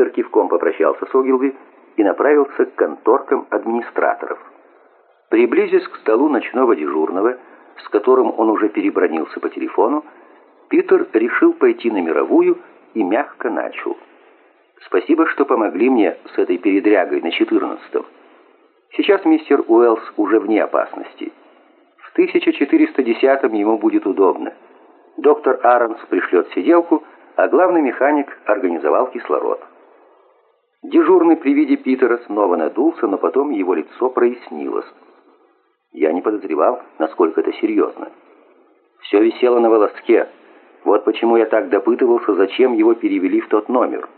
Питер кивком попрощался с Огилви и направился к конторкам администраторов. Приблизясь к столу ночного дежурного, с которым он уже перебронился по телефону, Питер решил пойти на мировую и мягко начал. «Спасибо, что помогли мне с этой передрягой на четырнадцатом. Сейчас мистер Уэллс уже вне опасности. В 1410-м ему будет удобно. Доктор Аронс пришлет сиделку, а главный механик организовал кислород. Дежурный при виде Питера снова надулся, но потом его лицо прояснилось. Я не подозревал, насколько это серьезно. Все висело на волоске. Вот почему я так допытывался, зачем его перевели в тот номер.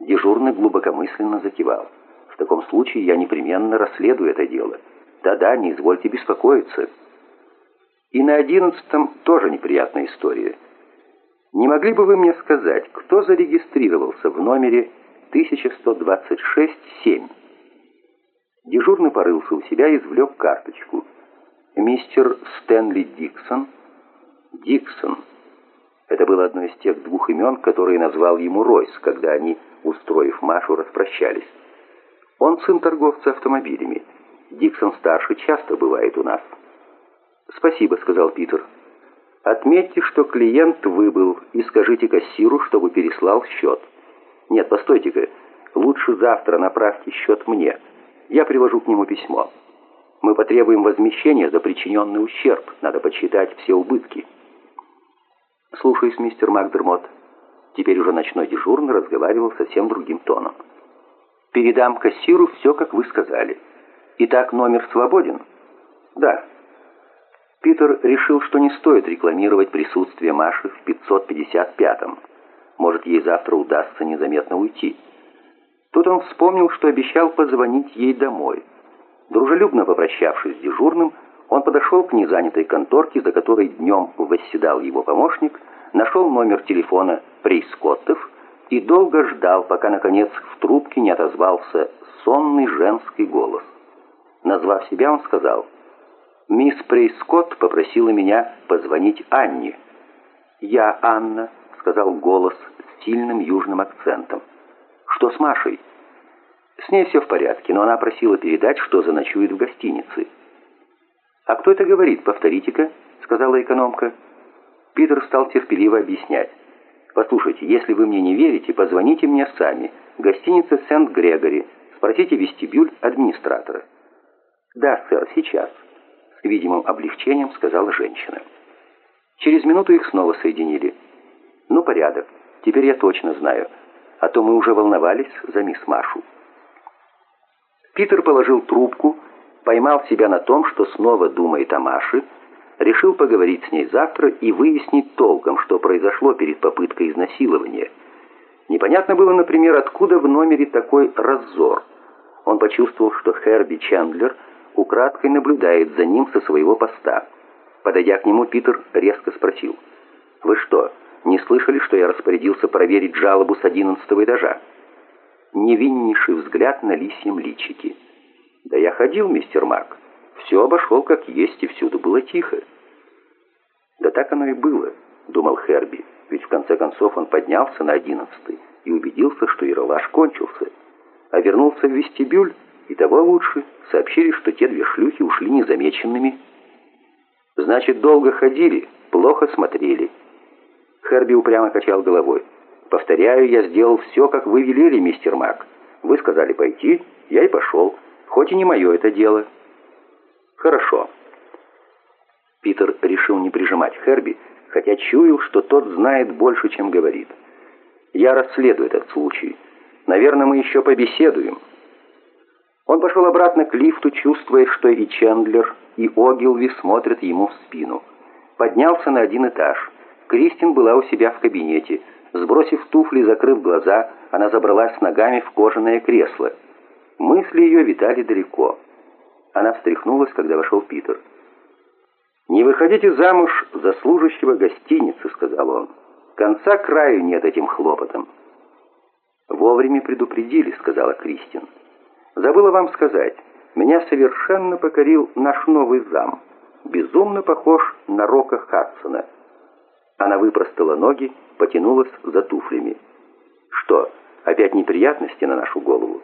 Дежурный глубокомысленно закивал. В таком случае я непременно расследую это дело. Да-да, не извольте беспокоиться. И на одиннадцатом тоже неприятная история. Не могли бы вы мне сказать, кто зарегистрировался в номере 1126-7? Дежурный порылся у себя и извлек карточку. Мистер Стэнли Диксон. Диксон. Это было одно из тех двух имен, которые назвал ему Ройс, когда они, устроив Машу, распрощались. Он сын торговца автомобилями. Диксон-старший часто бывает у нас. «Спасибо», — сказал Питер. Отметьте, что клиент выбыл, и скажите кассиру, чтобы переслал счет. Нет, постойте-ка, лучше завтра направьте счет мне. Я привожу к нему письмо. Мы потребуем возмещения за причиненный ущерб. Надо подсчитать все убытки. Слушаюсь, мистер Макдермот. Теперь уже ночной дежурный разговаривал совсем другим тоном. Передам кассиру все, как вы сказали. Итак, номер свободен? Да. Питер решил, что не стоит рекламировать присутствие Маши в 555-м. Может, ей завтра удастся незаметно уйти. Тут он вспомнил, что обещал позвонить ей домой. Дружелюбно попрощавшись с дежурным, он подошел к незанятой конторке, за которой днем восседал его помощник, нашел номер телефона Прейскоттов и долго ждал, пока, наконец, в трубке не отозвался сонный женский голос. Назвав себя, он сказал Мисс Прейскотт попросила меня позвонить Анне. «Я Анна», — сказал голос с сильным южным акцентом. «Что с Машей?» «С ней все в порядке, но она просила передать, что заночует в гостинице». «А кто это говорит? Повторите-ка», — сказала экономка. Питер стал терпеливо объяснять. «Послушайте, если вы мне не верите, позвоните мне сами. Гостиница Сент-Грегори. Спросите вестибюль администратора». «Да, сэр, сейчас» видимым облегчением сказала женщина. Через минуту их снова соединили. «Ну, порядок. Теперь я точно знаю. А то мы уже волновались за мисс Машу». Питер положил трубку, поймал себя на том, что снова думает о Маше, решил поговорить с ней завтра и выяснить толком, что произошло перед попыткой изнасилования. Непонятно было, например, откуда в номере такой раззор. Он почувствовал, что Херби Чендлер – украдкой наблюдает за ним со своего поста. Подойдя к нему, Питер резко спросил. «Вы что, не слышали, что я распорядился проверить жалобу с одиннадцатого этажа?» Невиннейший взгляд на лисьем личике. «Да я ходил, мистер Мак. Все обошел как есть, и всюду было тихо». «Да так оно и было», — думал Херби, ведь в конце концов он поднялся на одиннадцатый и убедился, что Ералаш кончился, а вернулся в вестибюль, и того лучше. Сообщили, что те две шлюхи ушли незамеченными. Значит, долго ходили, плохо смотрели. Херби упрямо качал головой. «Повторяю, я сделал все, как вы велели, мистер Мак. Вы сказали пойти, я и пошел. Хоть и не мое это дело». «Хорошо». Питер решил не прижимать Херби, хотя чуял, что тот знает больше, чем говорит. «Я расследую этот случай. Наверное, мы еще побеседуем». Он пошел обратно к лифту, чувствуя, что и Чендлер, и Огилви смотрят ему в спину. Поднялся на один этаж. Кристин была у себя в кабинете. Сбросив туфли и закрыв глаза, она забралась ногами в кожаное кресло. Мысли ее витали далеко. Она встряхнулась, когда вошел Питер. «Не выходите замуж за служащего гостиницы», — сказал он. «Конца краю нет этим хлопотам». «Вовремя предупредили», — сказала Кристин. Забыла вам сказать, меня совершенно покорил наш новый зам. Безумно похож на Рока Хадсона. Она выпростала ноги, потянулась за туфлями. Что, Опять неприятности на нашу голову.